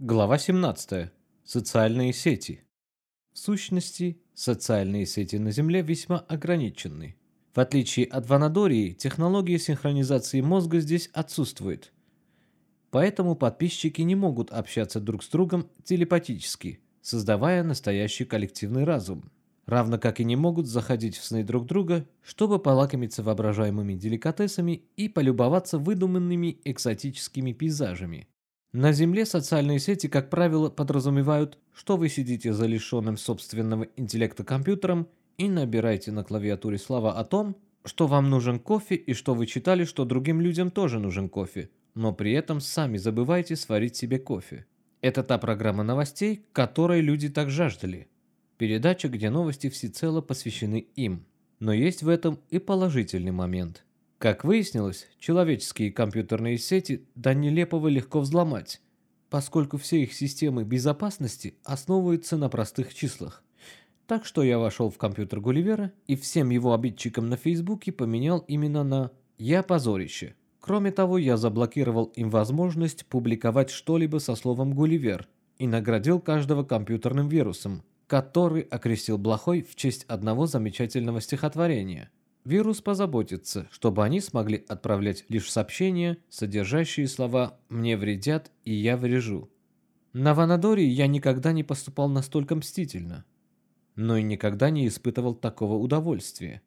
Глава 17. Социальные сети. В сущности, социальные сети на Земле весьма ограничены. В отличие от Ванадории, технология синхронизации мозга здесь отсутствует. Поэтому подписчики не могут общаться друг с другом телепатически, создавая настоящий коллективный разум. Равно как и не могут заходить в сны друг друга, чтобы полакомиться воображаемыми деликатесами и полюбоваться выдуманными экзотическими пейзажами. На Земле социальные сети, как правило, подразумевают, что вы сидите за лишенным собственного интеллекта компьютером и набираете на клавиатуре слова о том, что вам нужен кофе и что вы читали, что другим людям тоже нужен кофе, но при этом сами забываете сварить себе кофе. Это та программа новостей, которой люди так жаждали. Передача, где новости всецело посвящены им. Но есть в этом и положительный момент – как выяснилось, человеческие компьютерные сети до нелепого легко взломать, поскольку все их системы безопасности основываются на простых числах. Так что я вошел в компьютер Гулливера и всем его обидчикам на Фейсбуке поменял именно на «Я позорище». Кроме того, я заблокировал им возможность публиковать что-либо со словом «Гулливер» и наградил каждого компьютерным вирусом, который окрестил Блохой в честь одного замечательного стихотворения – Вирус позаботится, чтобы они смогли отправлять лишь сообщения, содержащие слова «мне вредят» и «я врежу». На Ванадоре я никогда не поступал настолько мстительно, но и никогда не испытывал такого удовольствия.